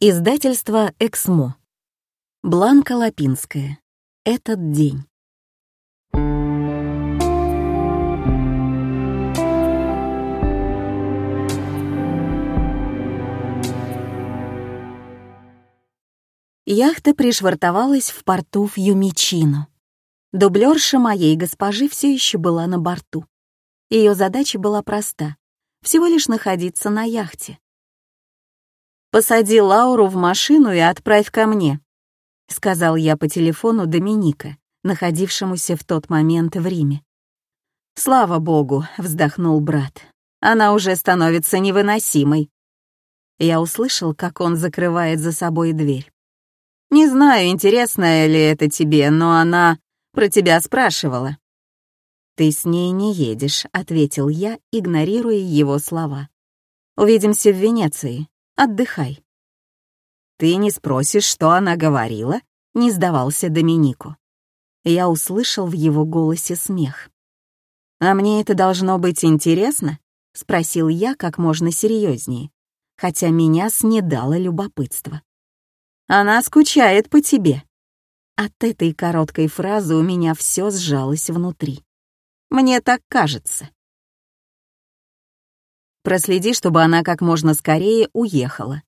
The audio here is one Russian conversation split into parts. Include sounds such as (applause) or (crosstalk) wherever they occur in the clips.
Издательство «Эксмо». Бланка Лапинская. Этот день. Яхта пришвартовалась в порту в Юмичино. Дублерша моей госпожи все еще была на борту. Ее задача была проста — всего лишь находиться на яхте. «Посади Лауру в машину и отправь ко мне», — сказал я по телефону Доминика, находившемуся в тот момент в Риме. «Слава богу», — вздохнул брат, — «она уже становится невыносимой». Я услышал, как он закрывает за собой дверь. «Не знаю, интересно ли это тебе, но она про тебя спрашивала». «Ты с ней не едешь», — ответил я, игнорируя его слова. «Увидимся в Венеции. Отдыхай». «Ты не спросишь, что она говорила?» — не сдавался Доминику. Я услышал в его голосе смех. «А мне это должно быть интересно?» — спросил я как можно серьезнее, хотя меня снедало любопытство. «Она скучает по тебе». От этой короткой фразы у меня все сжалось внутри. Мне так кажется. Проследи, чтобы она как можно скорее уехала.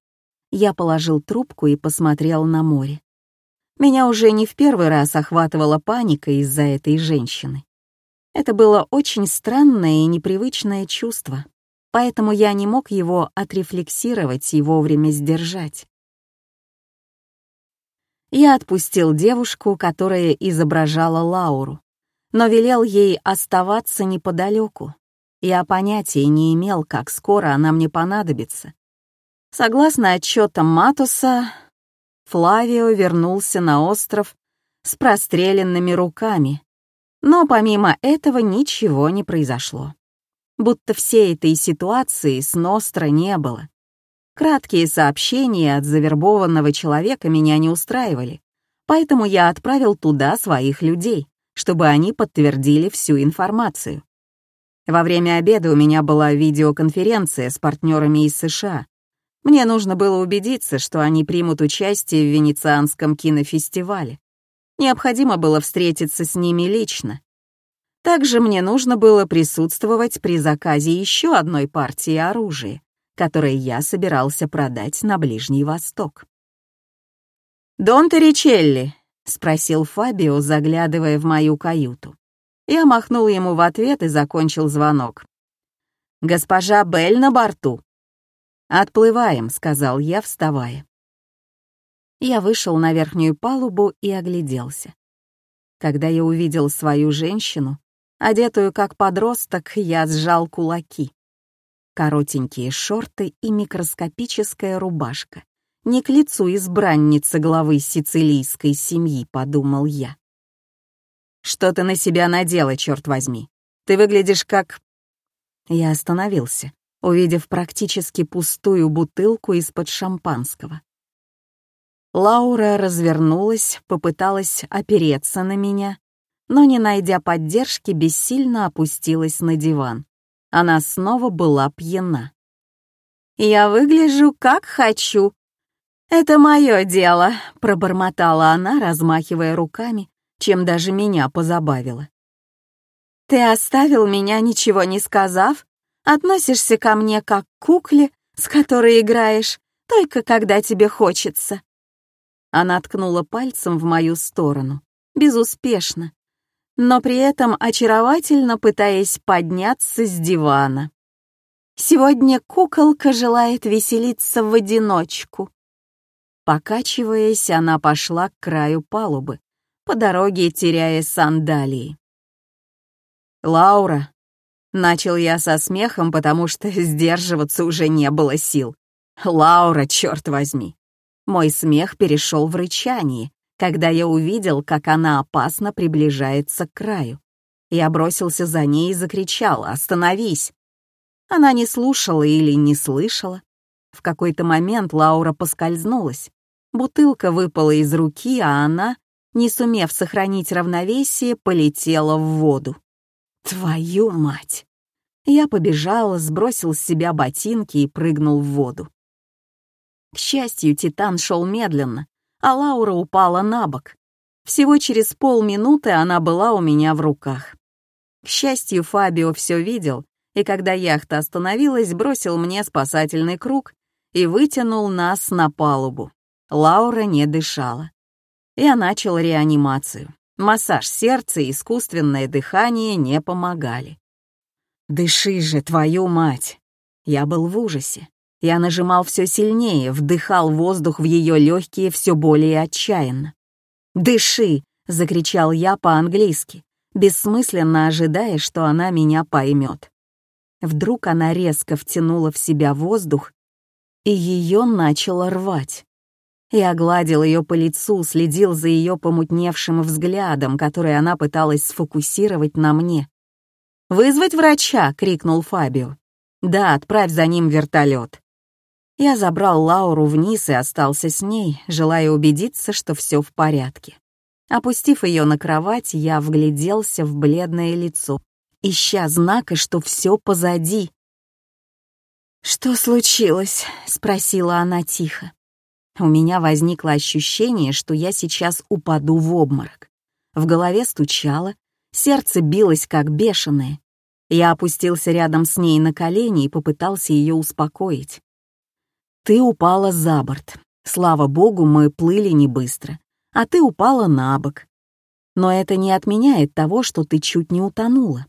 Я положил трубку и посмотрел на море. Меня уже не в первый раз охватывала паника из-за этой женщины. Это было очень странное и непривычное чувство, поэтому я не мог его отрефлексировать и вовремя сдержать. Я отпустил девушку, которая изображала Лауру, но велел ей оставаться неподалеку, я понятия не имел, как скоро она мне понадобится. Согласно отчетам Матуса, Флавио вернулся на остров с простреленными руками, но помимо этого ничего не произошло. Будто всей этой ситуации с Ностро не было. Краткие сообщения от завербованного человека меня не устраивали, поэтому я отправил туда своих людей, чтобы они подтвердили всю информацию. Во время обеда у меня была видеоконференция с партнерами из США. Мне нужно было убедиться, что они примут участие в Венецианском кинофестивале. Необходимо было встретиться с ними лично. Также мне нужно было присутствовать при заказе еще одной партии оружия, которое я собирался продать на Ближний Восток. «Дон Торричелли?» — спросил Фабио, заглядывая в мою каюту. Я махнул ему в ответ и закончил звонок. «Госпожа Белль на борту». «Отплываем», — сказал я, вставая. Я вышел на верхнюю палубу и огляделся. Когда я увидел свою женщину, одетую как подросток, я сжал кулаки. Коротенькие шорты и микроскопическая рубашка. Не к лицу избранницы главы сицилийской семьи, подумал я. Что ты на себя надела, черт возьми? Ты выглядишь как...» Я остановился, увидев практически пустую бутылку из-под шампанского. Лаура развернулась, попыталась опереться на меня, но, не найдя поддержки, бессильно опустилась на диван. Она снова была пьяна. «Я выгляжу как хочу. Это мое дело», — пробормотала она, размахивая руками чем даже меня позабавило. «Ты оставил меня, ничего не сказав? Относишься ко мне как к кукле, с которой играешь, только когда тебе хочется?» Она ткнула пальцем в мою сторону, безуспешно, но при этом очаровательно пытаясь подняться с дивана. Сегодня куколка желает веселиться в одиночку. Покачиваясь, она пошла к краю палубы, по дороге теряя сандалии. «Лаура», — начал я со смехом, потому что (laughs) сдерживаться уже не было сил. «Лаура, черт возьми!» Мой смех перешел в рычание, когда я увидел, как она опасно приближается к краю. Я бросился за ней и закричал «Остановись!». Она не слушала или не слышала. В какой-то момент Лаура поскользнулась. Бутылка выпала из руки, а она не сумев сохранить равновесие, полетела в воду. Твою мать! Я побежал, сбросил с себя ботинки и прыгнул в воду. К счастью, Титан шел медленно, а Лаура упала на бок. Всего через полминуты она была у меня в руках. К счастью, Фабио все видел, и когда яхта остановилась, бросил мне спасательный круг и вытянул нас на палубу. Лаура не дышала. Я начал реанимацию. Массаж сердца и искусственное дыхание не помогали. «Дыши же, твою мать!» Я был в ужасе. Я нажимал все сильнее, вдыхал воздух в ее легкие все более отчаянно. «Дыши!» — закричал я по-английски, бессмысленно ожидая, что она меня поймет. Вдруг она резко втянула в себя воздух, и ее начало рвать. Я гладил ее по лицу, следил за ее помутневшим взглядом, который она пыталась сфокусировать на мне. «Вызвать врача!» — крикнул Фабио. «Да, отправь за ним вертолет». Я забрал Лауру вниз и остался с ней, желая убедиться, что все в порядке. Опустив ее на кровать, я вгляделся в бледное лицо, ища знака, что все позади. «Что случилось?» — спросила она тихо. У меня возникло ощущение, что я сейчас упаду в обморок. В голове стучало, сердце билось как бешеное. Я опустился рядом с ней на колени и попытался ее успокоить. «Ты упала за борт. Слава богу, мы плыли не быстро. А ты упала на бок. Но это не отменяет того, что ты чуть не утонула.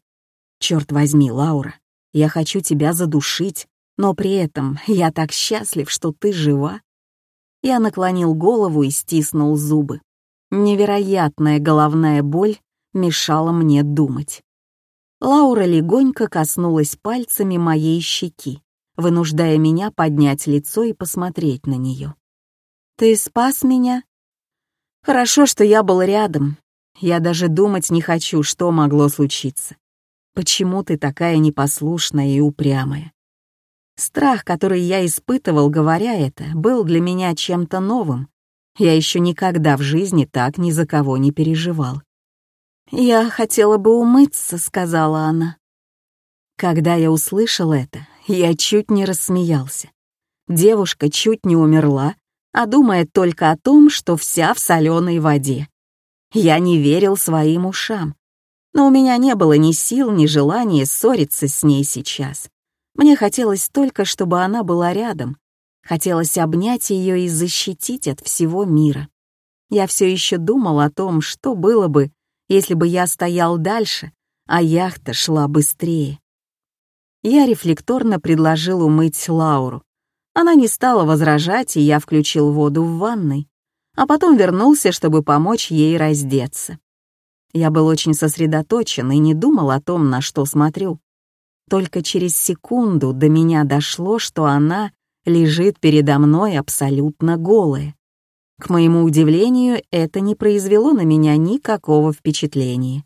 Черт возьми, Лаура, я хочу тебя задушить, но при этом я так счастлив, что ты жива. Я наклонил голову и стиснул зубы. Невероятная головная боль мешала мне думать. Лаура легонько коснулась пальцами моей щеки, вынуждая меня поднять лицо и посмотреть на нее. «Ты спас меня?» «Хорошо, что я был рядом. Я даже думать не хочу, что могло случиться. Почему ты такая непослушная и упрямая? Страх, который я испытывал, говоря это, был для меня чем-то новым. Я еще никогда в жизни так ни за кого не переживал. «Я хотела бы умыться», — сказала она. Когда я услышал это, я чуть не рассмеялся. Девушка чуть не умерла, а думает только о том, что вся в соленой воде. Я не верил своим ушам, но у меня не было ни сил, ни желания ссориться с ней сейчас. Мне хотелось только, чтобы она была рядом. Хотелось обнять ее и защитить от всего мира. Я все еще думал о том, что было бы, если бы я стоял дальше, а яхта шла быстрее. Я рефлекторно предложил умыть Лауру. Она не стала возражать, и я включил воду в ванной, а потом вернулся, чтобы помочь ей раздеться. Я был очень сосредоточен и не думал о том, на что смотрю. Только через секунду до меня дошло, что она лежит передо мной абсолютно голая. К моему удивлению, это не произвело на меня никакого впечатления.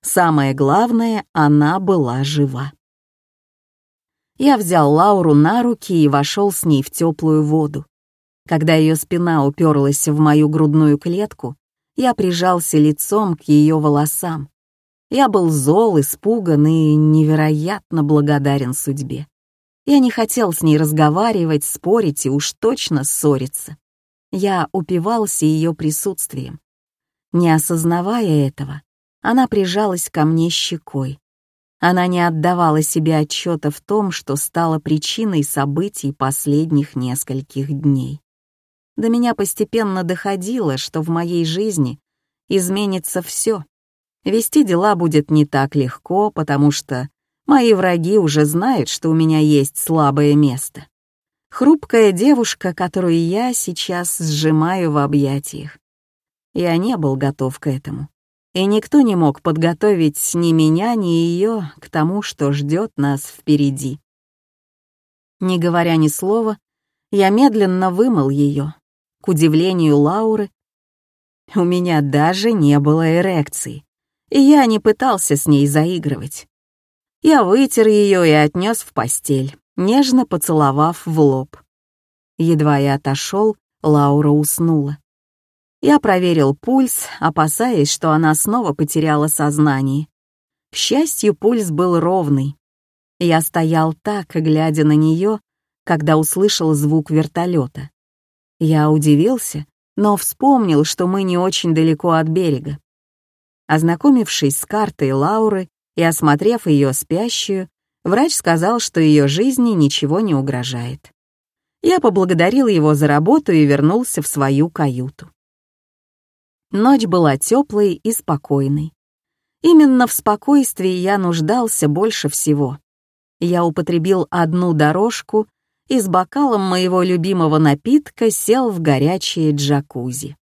Самое главное, она была жива. Я взял Лауру на руки и вошел с ней в теплую воду. Когда ее спина уперлась в мою грудную клетку, я прижался лицом к ее волосам, я был зол, испуган и невероятно благодарен судьбе. Я не хотел с ней разговаривать, спорить и уж точно ссориться. Я упивался ее присутствием. Не осознавая этого, она прижалась ко мне щекой. Она не отдавала себе отчета в том, что стало причиной событий последних нескольких дней. До меня постепенно доходило, что в моей жизни изменится все, Вести дела будет не так легко, потому что мои враги уже знают, что у меня есть слабое место. Хрупкая девушка, которую я сейчас сжимаю в объятиях. Я не был готов к этому. И никто не мог подготовить ни меня, ни ее к тому, что ждет нас впереди. Не говоря ни слова, я медленно вымыл ее. К удивлению Лауры, у меня даже не было эрекции и я не пытался с ней заигрывать. Я вытер ее и отнес в постель, нежно поцеловав в лоб. Едва я отошел, Лаура уснула. Я проверил пульс, опасаясь, что она снова потеряла сознание. К счастью, пульс был ровный. Я стоял так, глядя на нее, когда услышал звук вертолета. Я удивился, но вспомнил, что мы не очень далеко от берега. Ознакомившись с картой Лауры и осмотрев ее спящую, врач сказал, что ее жизни ничего не угрожает. Я поблагодарил его за работу и вернулся в свою каюту. Ночь была теплой и спокойной. Именно в спокойствии я нуждался больше всего. Я употребил одну дорожку и с бокалом моего любимого напитка сел в горячие джакузи.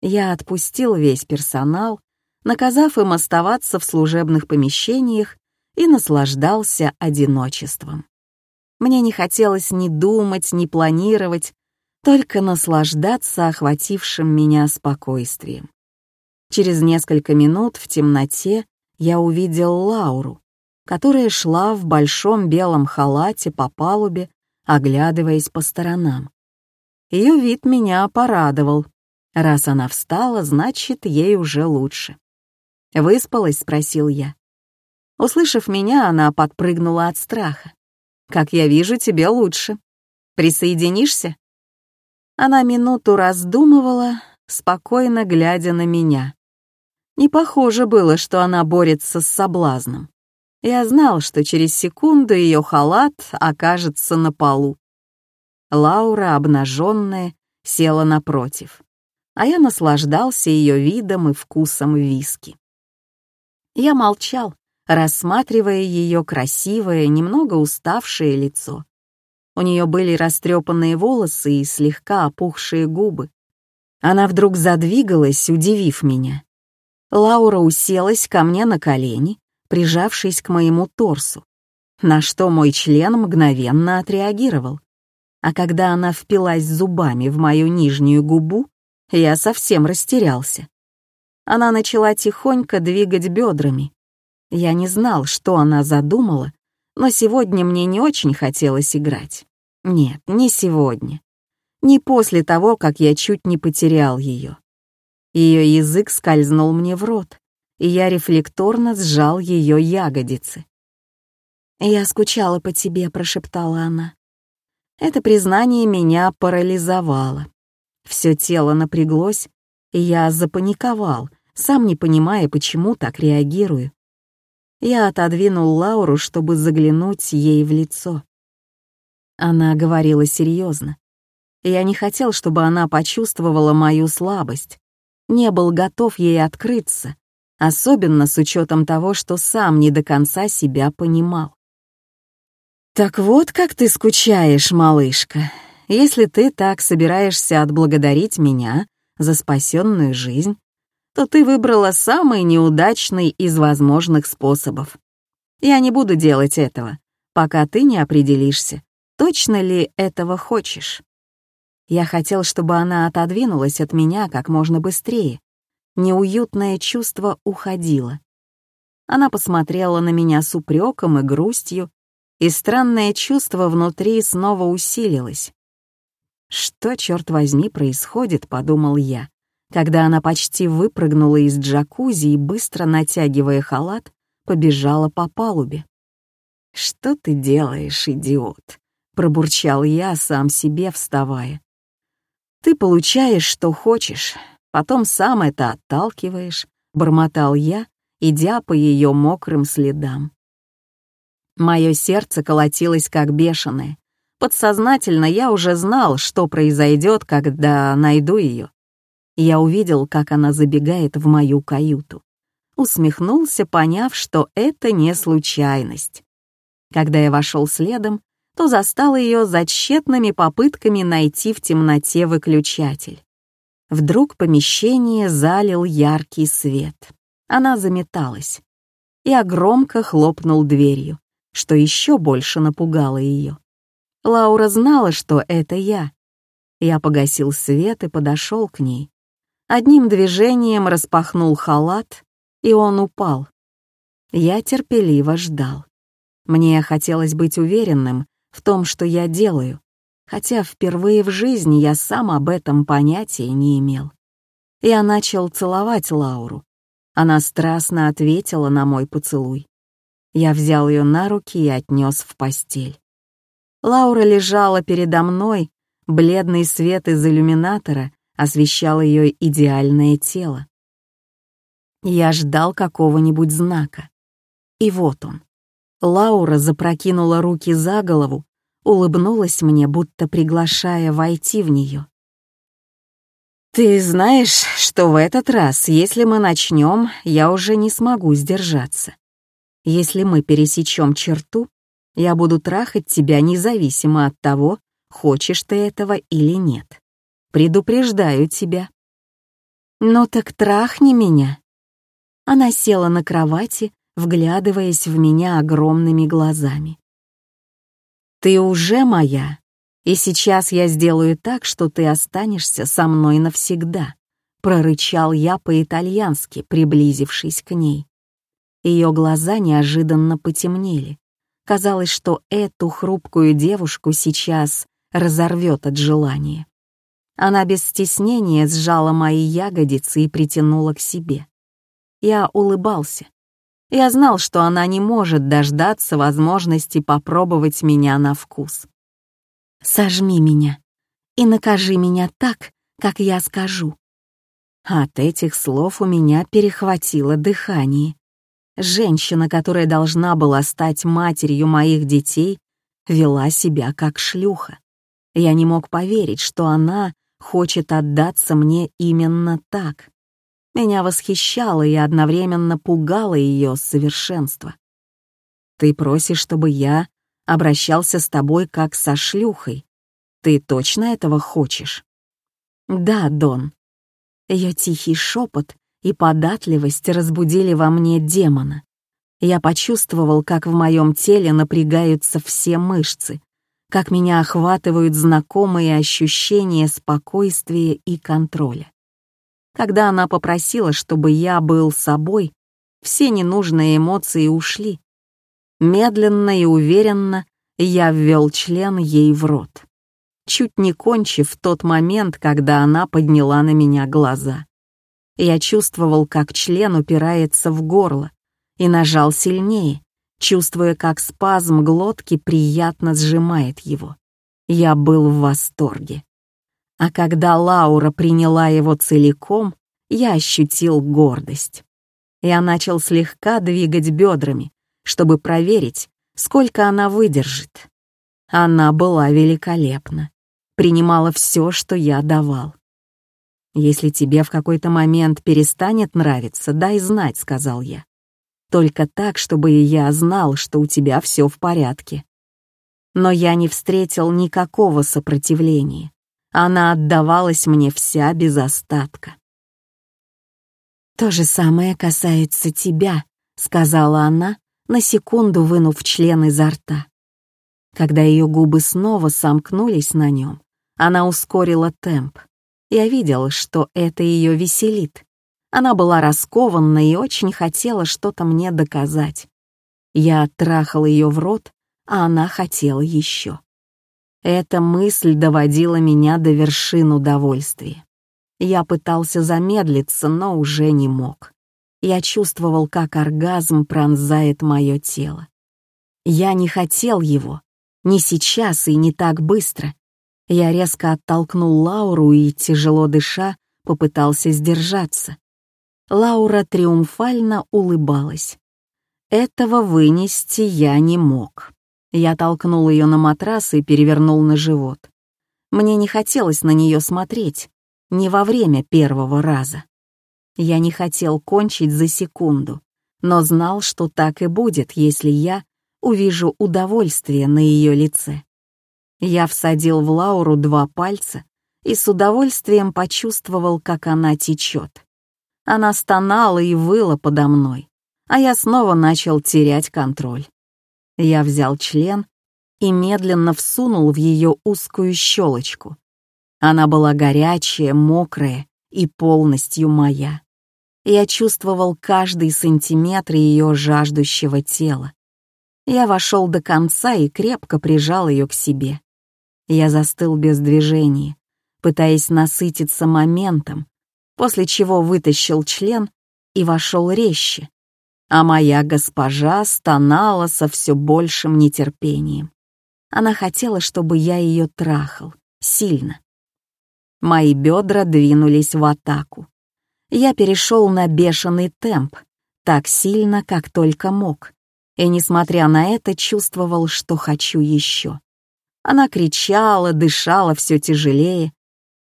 Я отпустил весь персонал, наказав им оставаться в служебных помещениях и наслаждался одиночеством. Мне не хотелось ни думать, ни планировать, только наслаждаться охватившим меня спокойствием. Через несколько минут в темноте я увидел Лауру, которая шла в большом белом халате по палубе, оглядываясь по сторонам. Ее вид меня порадовал. Раз она встала, значит, ей уже лучше. «Выспалась?» — спросил я. Услышав меня, она подпрыгнула от страха. «Как я вижу, тебе лучше. Присоединишься?» Она минуту раздумывала, спокойно глядя на меня. Не похоже было, что она борется с соблазном. Я знал, что через секунду ее халат окажется на полу. Лаура, обнаженная, села напротив, а я наслаждался ее видом и вкусом виски. Я молчал, рассматривая ее красивое, немного уставшее лицо. У нее были растрепанные волосы и слегка опухшие губы. Она вдруг задвигалась, удивив меня. Лаура уселась ко мне на колени, прижавшись к моему торсу, на что мой член мгновенно отреагировал. А когда она впилась зубами в мою нижнюю губу, я совсем растерялся. Она начала тихонько двигать бедрами. Я не знал, что она задумала, но сегодня мне не очень хотелось играть. Нет, не сегодня. Не после того, как я чуть не потерял ее. Ее язык скользнул мне в рот, и я рефлекторно сжал ее ягодицы. «Я скучала по тебе», — прошептала она. Это признание меня парализовало. Все тело напряглось, я запаниковал, сам не понимая, почему так реагирую. Я отодвинул Лауру, чтобы заглянуть ей в лицо. Она говорила серьезно. Я не хотел, чтобы она почувствовала мою слабость. Не был готов ей открыться, особенно с учетом того, что сам не до конца себя понимал. «Так вот как ты скучаешь, малышка. Если ты так собираешься отблагодарить меня за спасенную жизнь, то ты выбрала самый неудачный из возможных способов. Я не буду делать этого, пока ты не определишься, точно ли этого хочешь. Я хотел, чтобы она отодвинулась от меня как можно быстрее. Неуютное чувство уходило. Она посмотрела на меня с упреком и грустью, и странное чувство внутри снова усилилось. «Что, черт возьми, происходит?» — подумал я когда она почти выпрыгнула из джакузи и, быстро натягивая халат, побежала по палубе. «Что ты делаешь, идиот?» — пробурчал я сам себе, вставая. «Ты получаешь, что хочешь, потом сам это отталкиваешь», — бормотал я, идя по ее мокрым следам. Мое сердце колотилось как бешеное. Подсознательно я уже знал, что произойдет, когда найду ее. Я увидел, как она забегает в мою каюту. Усмехнулся, поняв, что это не случайность. Когда я вошел следом, то застал ее за тщетными попытками найти в темноте выключатель. Вдруг помещение залил яркий свет. Она заметалась. Я громко хлопнул дверью, что еще больше напугало ее. Лаура знала, что это я. Я погасил свет и подошел к ней. Одним движением распахнул халат, и он упал. Я терпеливо ждал. Мне хотелось быть уверенным в том, что я делаю, хотя впервые в жизни я сам об этом понятия не имел. Я начал целовать Лауру. Она страстно ответила на мой поцелуй. Я взял ее на руки и отнес в постель. Лаура лежала передо мной, Бледный свет из иллюминатора освещал ее идеальное тело. Я ждал какого-нибудь знака. И вот он. Лаура запрокинула руки за голову, улыбнулась мне, будто приглашая войти в нее. «Ты знаешь, что в этот раз, если мы начнем, я уже не смогу сдержаться. Если мы пересечем черту, я буду трахать тебя независимо от того, хочешь ты этого или нет. Предупреждаю тебя». «Ну так трахни меня», она села на кровати, вглядываясь в меня огромными глазами. «Ты уже моя, и сейчас я сделаю так, что ты останешься со мной навсегда», прорычал я по-итальянски, приблизившись к ней. Ее глаза неожиданно потемнели. Казалось, что эту хрупкую девушку сейчас разорвет от желания. Она без стеснения сжала мои ягодицы и притянула к себе. Я улыбался. Я знал, что она не может дождаться возможности попробовать меня на вкус. «Сожми меня и накажи меня так, как я скажу». От этих слов у меня перехватило дыхание. Женщина, которая должна была стать матерью моих детей, вела себя как шлюха. Я не мог поверить, что она хочет отдаться мне именно так. Меня восхищало и одновременно пугало ее совершенство. Ты просишь, чтобы я обращался с тобой как со шлюхой. Ты точно этого хочешь? Да, Дон. Ее тихий шепот и податливость разбудили во мне демона. Я почувствовал, как в моем теле напрягаются все мышцы, как меня охватывают знакомые ощущения спокойствия и контроля. Когда она попросила, чтобы я был собой, все ненужные эмоции ушли. Медленно и уверенно я ввел член ей в рот, чуть не кончив тот момент, когда она подняла на меня глаза. Я чувствовал, как член упирается в горло, и нажал сильнее, чувствуя, как спазм глотки приятно сжимает его. Я был в восторге. А когда Лаура приняла его целиком, я ощутил гордость. Я начал слегка двигать бедрами, чтобы проверить, сколько она выдержит. Она была великолепна, принимала все, что я давал. «Если тебе в какой-то момент перестанет нравиться, дай знать», — сказал я. «Только так, чтобы я знал, что у тебя все в порядке». Но я не встретил никакого сопротивления. Она отдавалась мне вся без остатка. «То же самое касается тебя», — сказала она, на секунду вынув член изо рта. Когда ее губы снова сомкнулись на нем, она ускорила темп. Я видел, что это ее веселит. Она была раскована и очень хотела что-то мне доказать. Я трахал ее в рот, а она хотела еще. Эта мысль доводила меня до вершин удовольствия. Я пытался замедлиться, но уже не мог. Я чувствовал, как оргазм пронзает мое тело. Я не хотел его, не сейчас и не так быстро. Я резко оттолкнул Лауру и, тяжело дыша, попытался сдержаться. Лаура триумфально улыбалась. Этого вынести я не мог. Я толкнул ее на матрас и перевернул на живот. Мне не хотелось на нее смотреть, не во время первого раза. Я не хотел кончить за секунду, но знал, что так и будет, если я увижу удовольствие на ее лице. Я всадил в Лауру два пальца и с удовольствием почувствовал, как она течет. Она стонала и выла подо мной, а я снова начал терять контроль. Я взял член и медленно всунул в ее узкую щелочку. Она была горячая, мокрая и полностью моя. Я чувствовал каждый сантиметр ее жаждущего тела. Я вошел до конца и крепко прижал ее к себе. Я застыл без движения, пытаясь насытиться моментом, после чего вытащил член и вошел резче, а моя госпожа стонала со все большим нетерпением. Она хотела, чтобы я ее трахал, Сильно. Мои бедра двинулись в атаку. Я перешел на бешеный темп, так сильно, как только мог, и, несмотря на это, чувствовал, что хочу еще. Она кричала, дышала все тяжелее.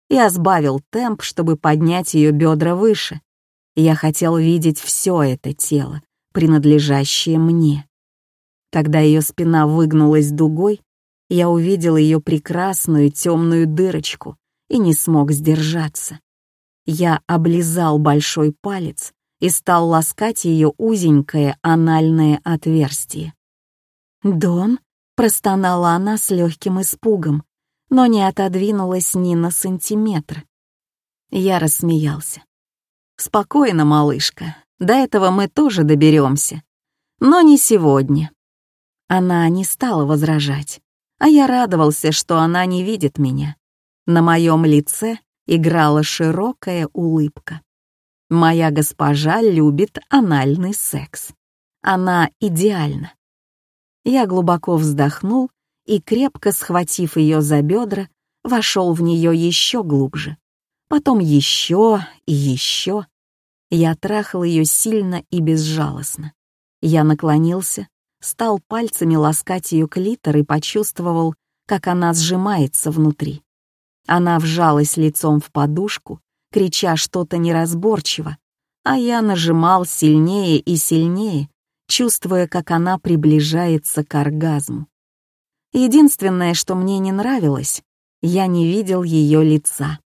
Я сбавил темп, чтобы поднять ее бедра выше. Я хотел видеть все это тело, принадлежащее мне. Когда ее спина выгнулась дугой, я увидел ее прекрасную темную дырочку и не смог сдержаться. Я облизал большой палец и стал ласкать ее узенькое анальное отверстие. «Дон?» — простонала она с легким испугом, но не отодвинулась ни на сантиметр. Я рассмеялся. «Спокойно, малышка, до этого мы тоже доберемся, но не сегодня». Она не стала возражать, а я радовался, что она не видит меня. На моем лице играла широкая улыбка. Моя госпожа любит анальный секс. Она идеальна. Я глубоко вздохнул и, крепко схватив ее за бедра, вошел в нее еще глубже. Потом еще и еще. Я трахал ее сильно и безжалостно. Я наклонился, стал пальцами ласкать ее клитор и почувствовал, как она сжимается внутри. Она вжалась лицом в подушку, крича что-то неразборчиво, а я нажимал сильнее и сильнее, чувствуя, как она приближается к оргазму. Единственное, что мне не нравилось, я не видел ее лица.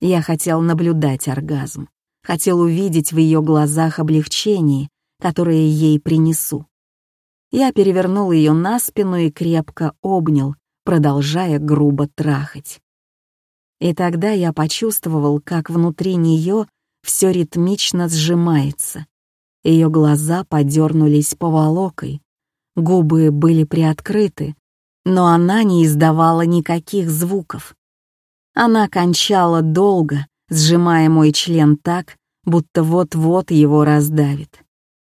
Я хотел наблюдать оргазм, хотел увидеть в ее глазах облегчение, которое ей принесу. Я перевернул ее на спину и крепко обнял, продолжая грубо трахать. И тогда я почувствовал, как внутри нее все ритмично сжимается. Ее глаза подернулись поволокой, губы были приоткрыты, но она не издавала никаких звуков. Она кончала долго, сжимая мой член так, будто вот-вот его раздавит.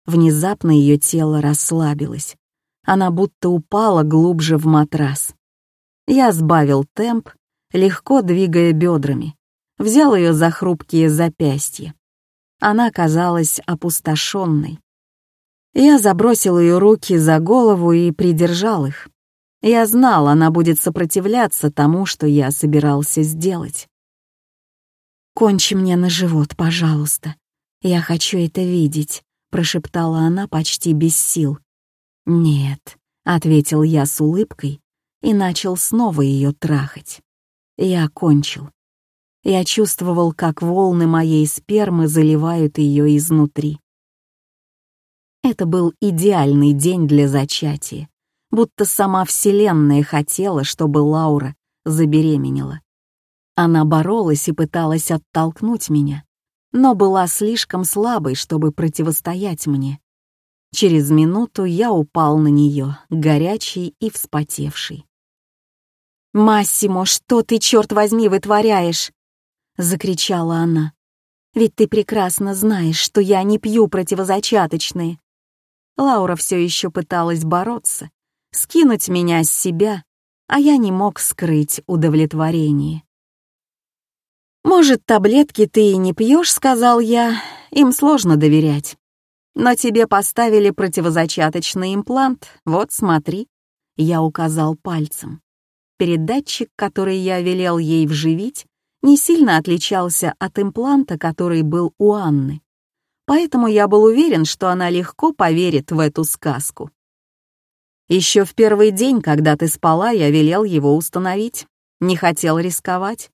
Внезапно ее тело расслабилось. Она будто упала глубже в матрас. Я сбавил темп, легко двигая бедрами, взял ее за хрупкие запястья. Она казалась опустошенной. Я забросил ее руки за голову и придержал их. Я знал, она будет сопротивляться тому, что я собирался сделать. «Кончи мне на живот, пожалуйста. Я хочу это видеть», — прошептала она почти без сил. «Нет», — ответил я с улыбкой и начал снова ее трахать. Я кончил. Я чувствовал, как волны моей спермы заливают ее изнутри. Это был идеальный день для зачатия, будто сама Вселенная хотела, чтобы Лаура забеременела. Она боролась и пыталась оттолкнуть меня, но была слишком слабой, чтобы противостоять мне. Через минуту я упал на нее, горячий и вспотевший. «Массимо, что ты, черт возьми, вытворяешь?» — закричала она. «Ведь ты прекрасно знаешь, что я не пью противозачаточные». Лаура все еще пыталась бороться, скинуть меня с себя, а я не мог скрыть удовлетворение. «Может, таблетки ты и не пьешь, сказал я, — им сложно доверять. Но тебе поставили противозачаточный имплант, вот смотри». Я указал пальцем. Передатчик, который я велел ей вживить, не сильно отличался от импланта, который был у Анны. Поэтому я был уверен, что она легко поверит в эту сказку. Еще в первый день, когда ты спала, я велел его установить. Не хотел рисковать.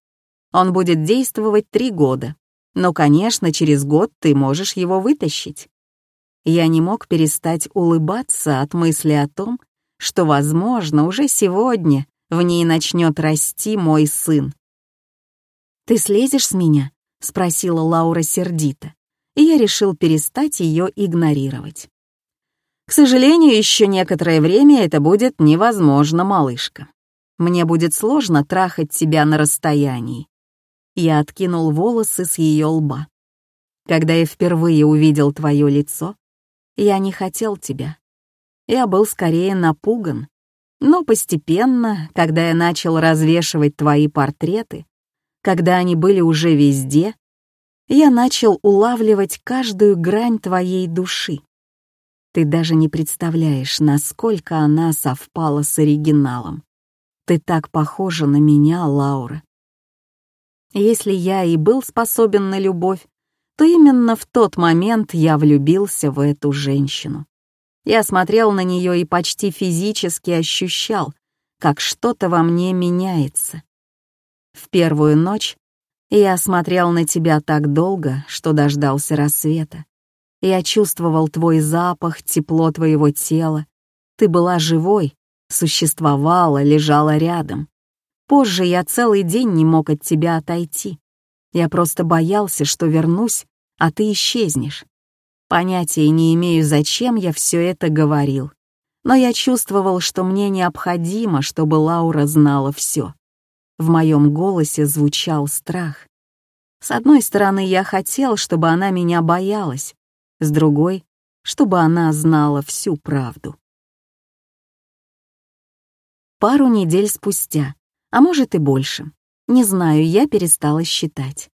Он будет действовать три года. Но, конечно, через год ты можешь его вытащить. Я не мог перестать улыбаться от мысли о том, что, возможно, уже сегодня в ней начнет расти мой сын. «Ты слезешь с меня?» — спросила Лаура сердито, и я решил перестать ее игнорировать. «К сожалению, еще некоторое время это будет невозможно, малышка. Мне будет сложно трахать тебя на расстоянии». Я откинул волосы с ее лба. «Когда я впервые увидел твое лицо, я не хотел тебя. Я был скорее напуган, Но постепенно, когда я начал развешивать твои портреты, когда они были уже везде, я начал улавливать каждую грань твоей души. Ты даже не представляешь, насколько она совпала с оригиналом. Ты так похожа на меня, Лаура. Если я и был способен на любовь, то именно в тот момент я влюбился в эту женщину. Я смотрел на нее и почти физически ощущал, как что-то во мне меняется. В первую ночь я смотрел на тебя так долго, что дождался рассвета. Я чувствовал твой запах, тепло твоего тела. Ты была живой, существовала, лежала рядом. Позже я целый день не мог от тебя отойти. Я просто боялся, что вернусь, а ты исчезнешь. Понятия не имею, зачем я все это говорил, но я чувствовал, что мне необходимо, чтобы Лаура знала все. В моем голосе звучал страх. С одной стороны, я хотел, чтобы она меня боялась, с другой — чтобы она знала всю правду. Пару недель спустя, а может и больше, не знаю, я перестала считать.